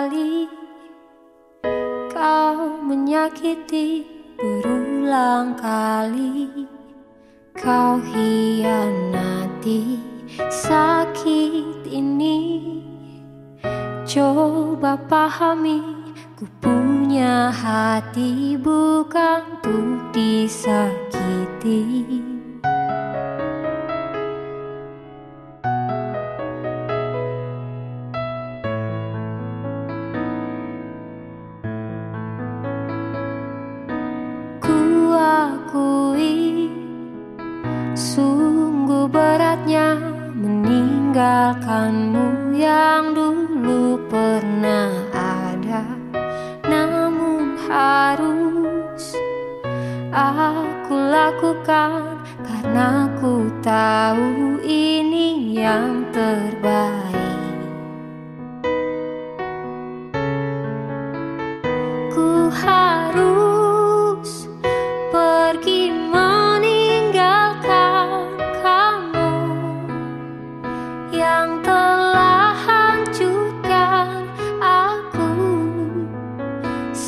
kali kau menyakiti berulang kali. Kau hianati sakit ini. Coba pahami ku punya hati bukan untuk disakiti. Beratnya meninggalkanmu yang dulu pernah ada. Namun harus aku lakukan Karena ku tahu ini yang terbaik. Ku harus pergi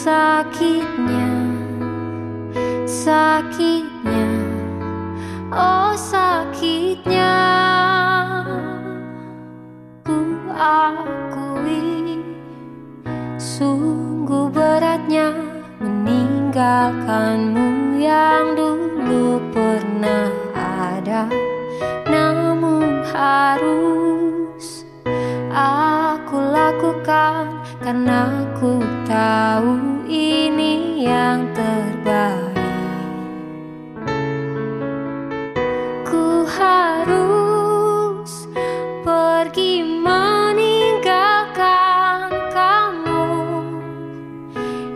sakitnya sakitnya oh sakitnya. Ku akui sungguh beratnya meninggalkanmu yang dulu pernah ada. Namun harus aku lakukan karena ku tahu ini yang terbaik. Ku harus pergi meninggalkan kamu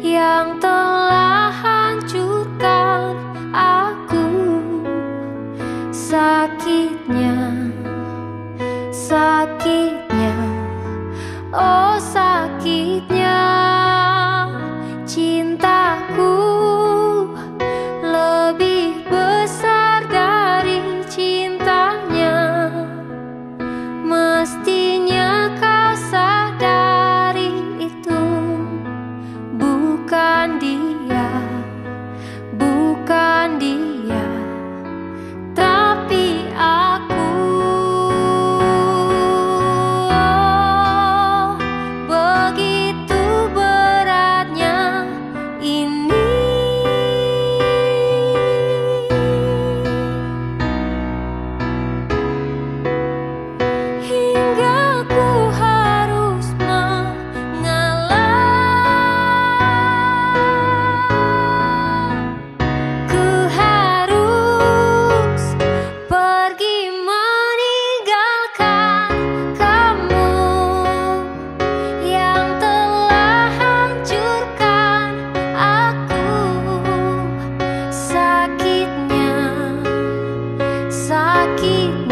yang telah hancurkan aku sakitnya sakit aqui